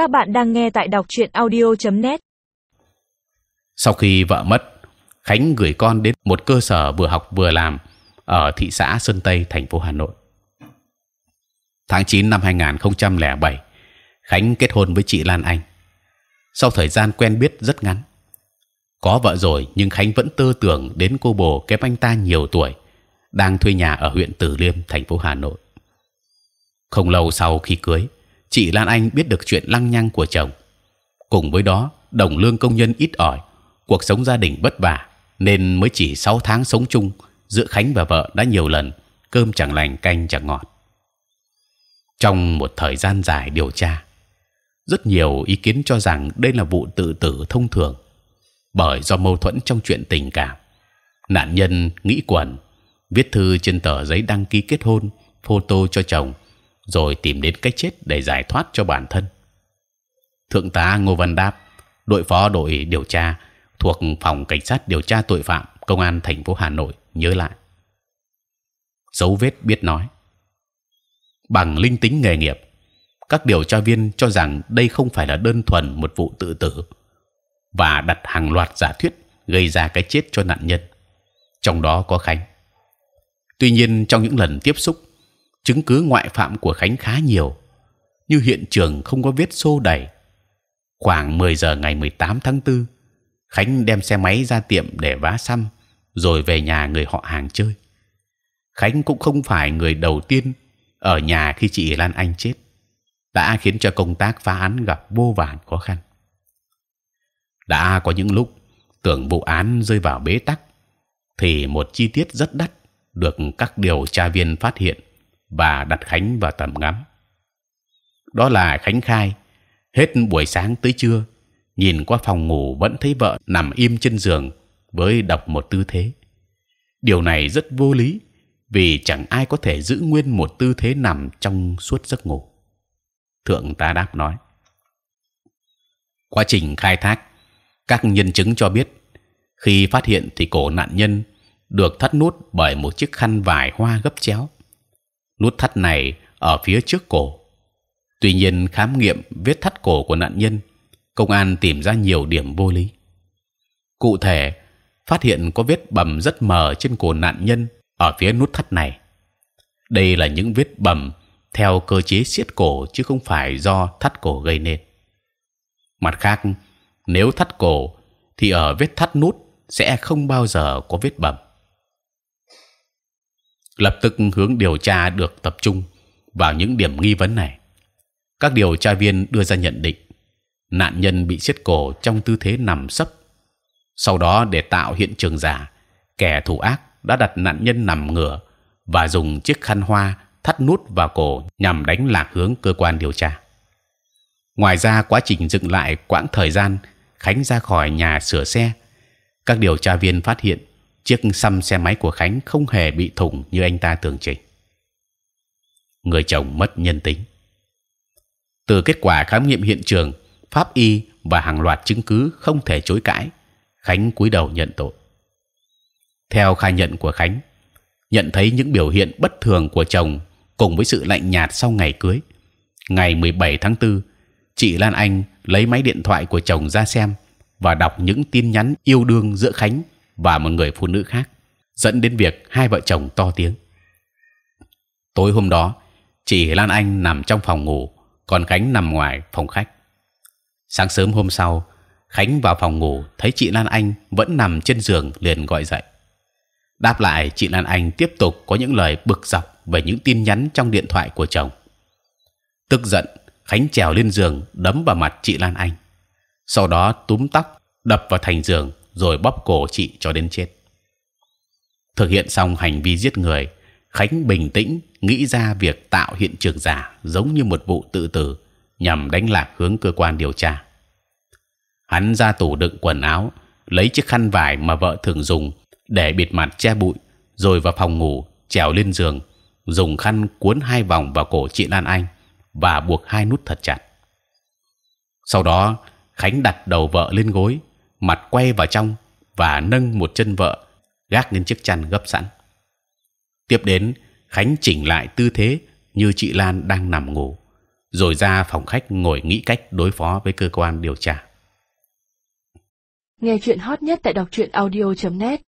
Các bạn đang nghe tại đọc truyện audio.net. Sau khi vợ mất, Khánh gửi con đến một cơ sở vừa học vừa làm ở thị xã Sơn Tây, thành phố Hà Nội. Tháng 9 năm 2007, Khánh kết hôn với chị Lan Anh. Sau thời gian quen biết rất ngắn, có vợ rồi nhưng Khánh vẫn tơ tưởng đến cô bồ kém anh ta nhiều tuổi, đang thuê nhà ở huyện Từ Liêm, thành phố Hà Nội. Không lâu sau khi cưới, chị Lan Anh biết được chuyện lăng nhăng của chồng. Cùng với đó, đồng lương công nhân ít ỏi, cuộc sống gia đình vất vả, nên mới chỉ 6 tháng sống chung giữa Khánh và vợ đã nhiều lần cơm chẳng lành canh chẳng ngọt. Trong một thời gian dài điều tra, rất nhiều ý kiến cho rằng đây là vụ tự tử thông thường, bởi do mâu thuẫn trong chuyện tình cảm. Nạn nhân nghĩ quẩn, viết thư trên tờ giấy đăng ký kết hôn, photo cho chồng, rồi tìm đến cách chết để giải thoát cho bản thân. Thượng tá Ngô Văn Đáp, đội phó đội điều tra thuộc phòng cảnh sát điều tra tội phạm công an thành phố Hà Nội nhớ lại. Dấu vết biết nói bằng linh tính nghề nghiệp, các điều tra viên cho rằng đây không phải là đơn thuần một vụ tự tử và đặt hàng loạt giả thuyết gây ra cái chết cho nạn nhân, trong đó có Khánh. Tuy nhiên trong những lần tiếp xúc, chứng cứ ngoại phạm của Khánh khá nhiều, như hiện trường không có vết xô đẩy. Khoảng 10 giờ ngày 18 tháng 4, Khánh đem xe máy ra tiệm để vá xăm, rồi về nhà người họ hàng chơi. Khánh cũng không phải người đầu tiên ở nhà khi chị Lan Anh chết, đã khiến cho công tác phá án gặp vô vàn khó khăn. đã có những lúc tưởng vụ án rơi vào bế tắc, thì một chi tiết rất đắt được các điều tra viên phát hiện và đặt Khánh vào tầm ngắm. Đó là Khánh khai hết buổi sáng tới trưa nhìn qua phòng ngủ vẫn thấy vợ nằm im trên giường với đọc một tư thế. Điều này rất vô lý vì chẳng ai có thể giữ nguyên một tư thế nằm trong suốt giấc ngủ. Thượng tá đáp nói. Quá trình khai thác, các nhân chứng cho biết khi phát hiện thì cổ nạn nhân được thắt nút bởi một chiếc khăn vải hoa gấp chéo. Nút thắt này ở phía trước cổ. Tuy nhiên khám nghiệm vết thắt cổ của nạn nhân, công an tìm ra nhiều điểm vô lý. Cụ thể, phát hiện có vết bầm rất mờ trên cổ nạn nhân ở phía nút thắt này. Đây là những vết bầm theo cơ chế siết cổ chứ không phải do thắt cổ gây nên. Mặt khác, nếu thắt cổ thì ở vết thắt nút sẽ không bao giờ có vết bầm. Lập tức hướng điều tra được tập trung vào những điểm nghi vấn này. Các điều tra viên đưa ra nhận định nạn nhân bị siết cổ trong tư thế nằm sấp. Sau đó để tạo hiện trường giả, kẻ thủ ác đã đặt nạn nhân nằm ngửa và dùng chiếc khăn hoa thắt nút vào cổ nhằm đánh lạc hướng cơ quan điều tra. Ngoài ra, quá trình dựng lại quãng thời gian Khánh ra khỏi nhà sửa xe, các điều tra viên phát hiện chiếc xăm xe máy của Khánh không hề bị thủng như anh ta tưởng trình. Người chồng mất nhân tính. Từ kết quả khám nghiệm hiện trường, pháp y và hàng loạt chứng cứ không thể chối cãi, Khánh cúi đầu nhận tội theo khai nhận của khánh nhận thấy những biểu hiện bất thường của chồng cùng với sự lạnh nhạt sau ngày cưới ngày 17 tháng 4, chị Lan Anh lấy máy điện thoại của chồng ra xem và đọc những tin nhắn yêu đương giữa Khánh và một người phụ nữ khác, dẫn đến việc hai vợ chồng to tiếng. Tối hôm đó, chị Lan Anh nằm trong phòng ngủ, còn Khánh nằm ngoài phòng khách. Sáng sớm hôm sau, Khánh vào phòng ngủ thấy chị Lan Anh vẫn nằm trên giường liền gọi dậy đáp lại chị Lan Anh tiếp tục có những lời bực dọc về những tin nhắn trong điện thoại của chồng. Tức giận, Khánh trèo lên giường đấm vào mặt chị Lan Anh, sau đó túm tóc đập vào thành giường rồi bóp cổ chị cho đến chết. Thực hiện xong hành vi giết người, Khánh bình tĩnh nghĩ ra việc tạo hiện trường giả giống như một vụ tự tử nhằm đánh lạc hướng cơ quan điều tra. Hắn ra tủ đựng quần áo, lấy chiếc khăn vải mà vợ thường dùng để bịt mặt che bụi, rồi vào phòng ngủ trèo lên giường, dùng khăn cuốn hai vòng vào cổ chị Lan Anh và buộc hai nút thật chặt. Sau đó Khánh đặt đầu vợ lên gối, mặt quay vào trong và nâng một chân vợ gác lên chiếc chăn gấp sẵn. Tiếp đến Khánh chỉnh lại tư thế như chị Lan đang nằm ngủ, rồi ra phòng khách ngồi nghĩ cách đối phó với cơ quan điều tra. Nghe chuyện hot nhất tại đọc truyện audio.net